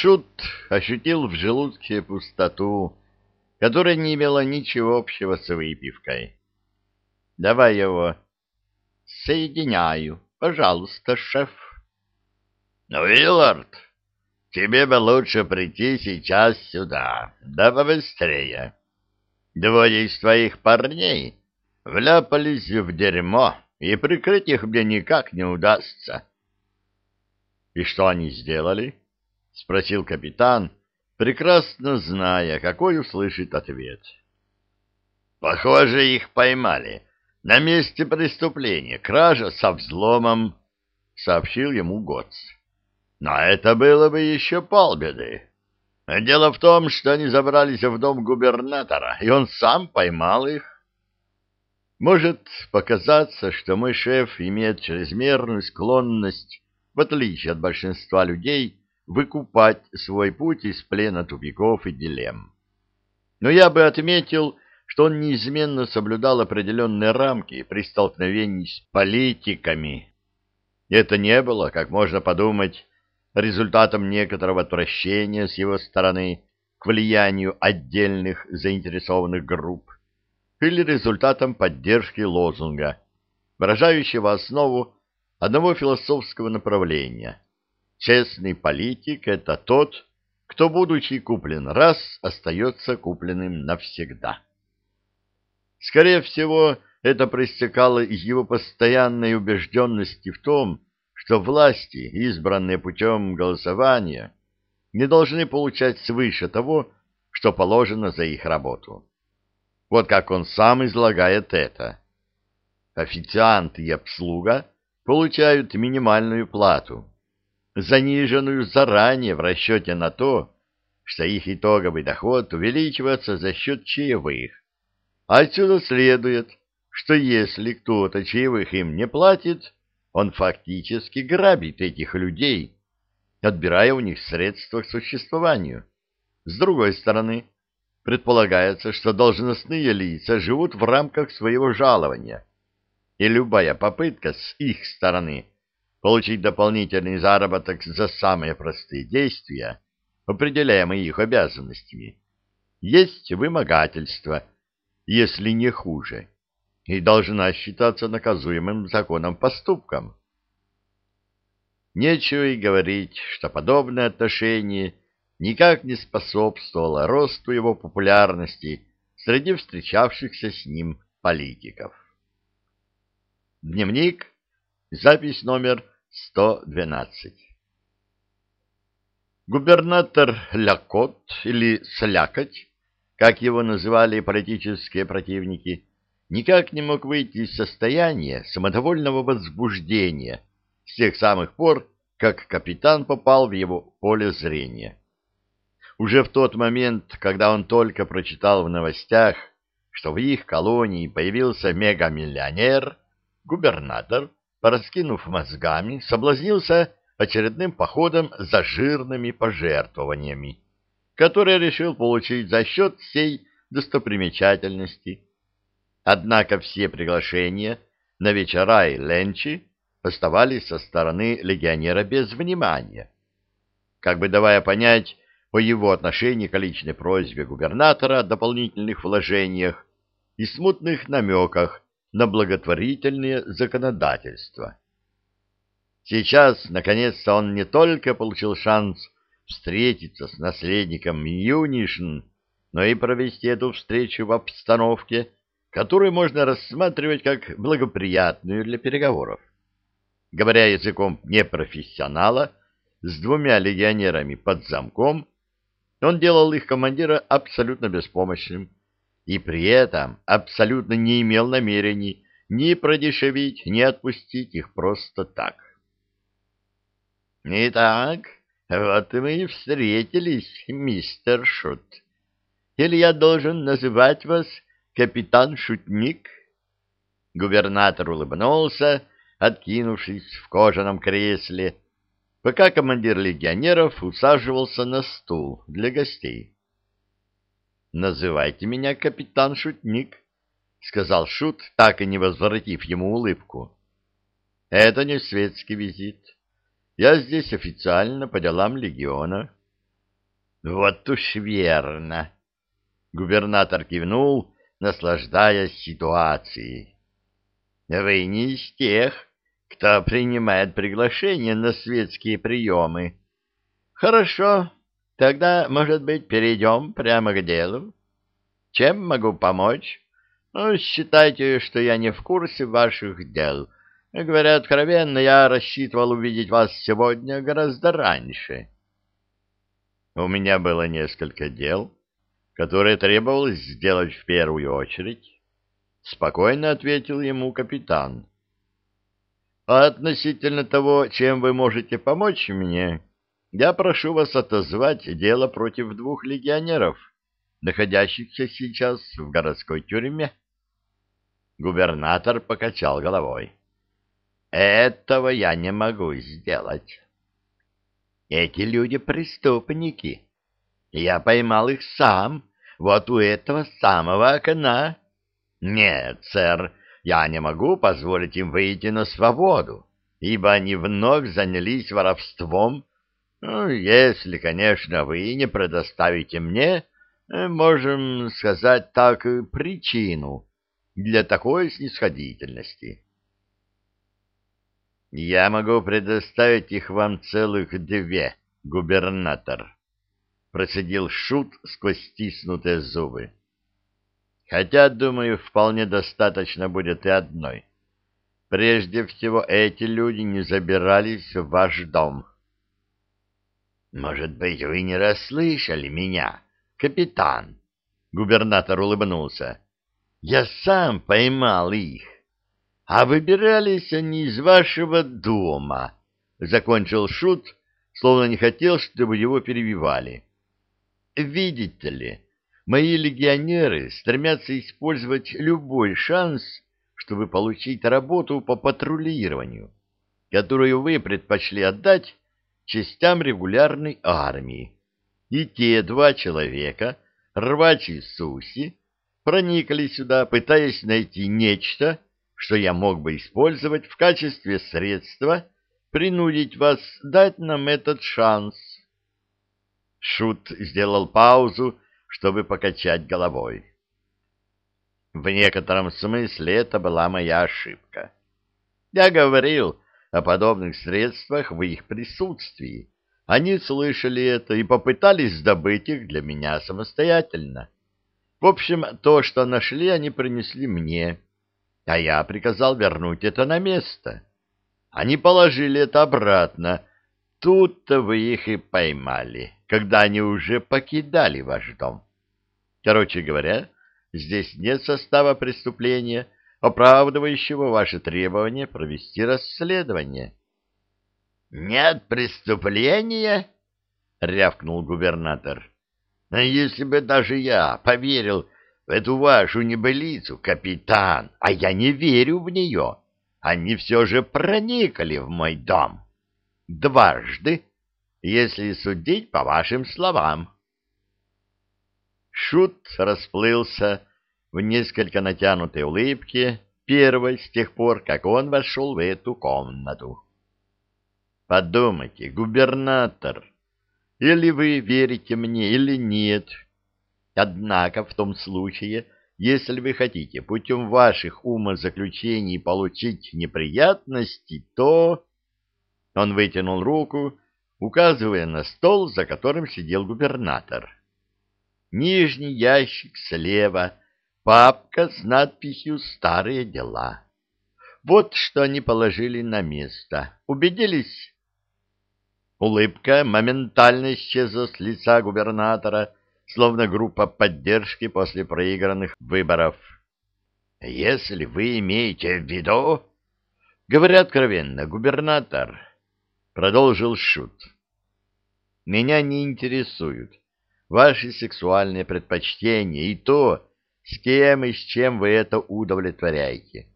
Шут ощутил в желудке пустоту, которая не имела ничего общего с выпивкой. — Давай его. — Соединяю. Пожалуйста, шеф. — Ну, Виллард, тебе бы лучше прийти сейчас сюда, да побыстрее. Двое из твоих парней вляпались в дерьмо, и прикрыть их мне никак не удастся. — И что они сделали? — спросил капитан, прекрасно зная, какой услышит ответ. — Похоже, их поймали. На месте преступления кража со взломом, — сообщил ему Готс. — Но это было бы еще полбеды. Дело в том, что они забрались в дом губернатора, и он сам поймал их. Может показаться, что мой шеф имеет чрезмерную склонность, в отличие от большинства людей, выкупать свой путь из плена тупиков и дилемм. Но я бы отметил, что он неизменно соблюдал определенные рамки при столкновении с политиками. Это не было, как можно подумать, результатом некоторого отвращения с его стороны к влиянию отдельных заинтересованных групп или результатом поддержки лозунга, выражающего основу одного философского направления. Честный политик — это тот, кто, будучи куплен раз, остается купленным навсегда. Скорее всего, это проистекало из его постоянной убежденности в том, что власти, избранные путем голосования, не должны получать свыше того, что положено за их работу. Вот как он сам излагает это. Официант и обслуга получают минимальную плату, заниженную заранее в расчете на то, что их итоговый доход увеличивается за счет чаевых. Отсюда следует, что если кто-то чаевых им не платит, он фактически грабит этих людей, отбирая у них средства к существованию. С другой стороны, предполагается, что должностные лица живут в рамках своего жалования, и любая попытка с их стороны получить дополнительный заработок за самые простые действия, определяемые их обязанностями, есть вымогательство, если не хуже, и должна считаться наказуемым законом поступком. Нечего и говорить, что подобное отношение никак не способствовало росту его популярности среди встречавшихся с ним политиков. Дневник, запись номер 112. Губернатор Лякот или Слякоть, как его называли политические противники, никак не мог выйти из состояния самодовольного возбуждения с тех самых пор, как капитан попал в его поле зрения. Уже в тот момент, когда он только прочитал в новостях, что в их колонии появился мегамиллионер, губернатор, пораскинув мозгами, соблазнился очередным походом за жирными пожертвованиями, которые решил получить за счет всей достопримечательности. Однако все приглашения на вечера и ленчи оставались со стороны легионера без внимания, как бы давая понять, о его отношении к личной просьбе губернатора о дополнительных вложениях и смутных намеках на благотворительные законодательства. Сейчас, наконец-то, он не только получил шанс встретиться с наследником Юнишн, но и провести эту встречу в обстановке, которую можно рассматривать как благоприятную для переговоров. Говоря языком непрофессионала, с двумя легионерами под замком он делал их командира абсолютно беспомощным и при этом абсолютно не имел намерений ни продешевить, ни отпустить их просто так. «Итак, вот мы и встретились, мистер Шут. Или я должен называть вас капитан-шутник?» Губернатор улыбнулся, откинувшись в кожаном кресле, пока командир легионеров усаживался на стул для гостей. «Называйте меня капитан-шутник», — сказал Шут, так и не возвратив ему улыбку. «Это не светский визит. Я здесь официально по делам легиона. Вот уж верно. Губернатор кивнул, наслаждаясь ситуацией. Вы не из тех, кто принимает приглашение на светские приемы. Хорошо, тогда, может быть, перейдем прямо к делу. Чем могу помочь? Ну, считайте, что я не в курсе ваших дел. Говоря откровенно, я рассчитывал увидеть вас сегодня гораздо раньше. У меня было несколько дел, которые требовалось сделать в первую очередь. Спокойно ответил ему капитан. А относительно того, чем вы можете помочь мне, я прошу вас отозвать дело против двух легионеров, находящихся сейчас в городской тюрьме. Губернатор покачал головой. Этого я не могу сделать. Эти люди преступники. Я поймал их сам, вот у этого самого окна. Нет, сэр, я не могу позволить им выйти на свободу, ибо они вновь занялись воровством. Ну, если, конечно, вы не предоставите мне, э, можем сказать так, причину для такой снисходительности. Я могу предоставить их вам целых две, губернатор, процедил шут сквозь стиснутые зубы. Хотя, думаю, вполне достаточно будет и одной. Прежде всего, эти люди не забирались в ваш дом. Может быть, вы не расслышали меня, капитан? Губернатор улыбнулся. Я сам поймал их. А выбирались они из вашего дома, закончил шут, словно не хотел, чтобы его перебивали. Видите ли, мои легионеры стремятся использовать любой шанс, чтобы получить работу по патрулированию, которую вы предпочли отдать частям регулярной армии. И те два человека, рвач и Суси, проникли сюда, пытаясь найти нечто, что я мог бы использовать в качестве средства принудить вас дать нам этот шанс. Шут сделал паузу, чтобы покачать головой. В некотором смысле это была моя ошибка. Я говорил о подобных средствах в их присутствии. Они слышали это и попытались добыть их для меня самостоятельно. В общем, то, что нашли, они принесли мне а я приказал вернуть это на место. Они положили это обратно. Тут-то вы их и поймали, когда они уже покидали ваш дом. Короче говоря, здесь нет состава преступления, оправдывающего ваше требование провести расследование. — Нет преступления? — рявкнул губернатор. — Если бы даже я поверил эту вашу небылицу, капитан, а я не верю в нее. Они все же проникли в мой дом. Дважды, если судить по вашим словам. Шут расплылся в несколько натянутой улыбке, первой с тех пор, как он вошел в эту комнату. Подумайте, губернатор, или вы верите мне, или нет, — Однако в том случае, если вы хотите путем ваших умозаключений получить неприятности, то... Он вытянул руку, указывая на стол, за которым сидел губернатор. Нижний ящик слева, папка с надписью «Старые дела». Вот что они положили на место. Убедились? Улыбка моментально исчезла с лица губернатора, словно группа поддержки после проигранных выборов. «Если вы имеете в виду...» «Говоря откровенно, губернатор...» — продолжил Шут. «Меня не интересуют ваши сексуальные предпочтения и то, с кем и с чем вы это удовлетворяете.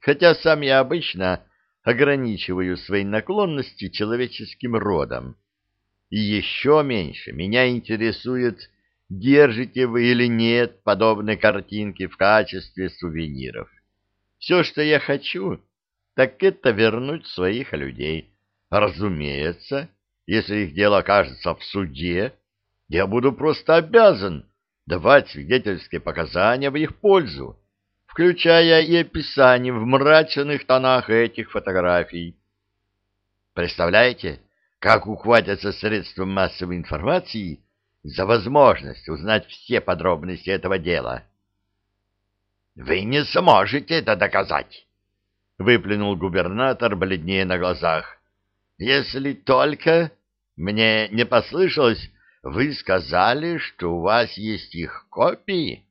Хотя сам я обычно ограничиваю свои наклонности человеческим родом. И еще меньше меня интересует держите вы или нет подобные картинки в качестве сувениров. Все, что я хочу, так это вернуть своих людей. Разумеется, если их дело окажется в суде, я буду просто обязан давать свидетельские показания в их пользу, включая и описание в мрачных тонах этих фотографий. Представляете, как ухватятся средства массовой информации за возможность узнать все подробности этого дела? — Вы не сможете это доказать, — выплюнул губернатор, бледнее на глазах. — Если только... Мне не послышалось, вы сказали, что у вас есть их копии?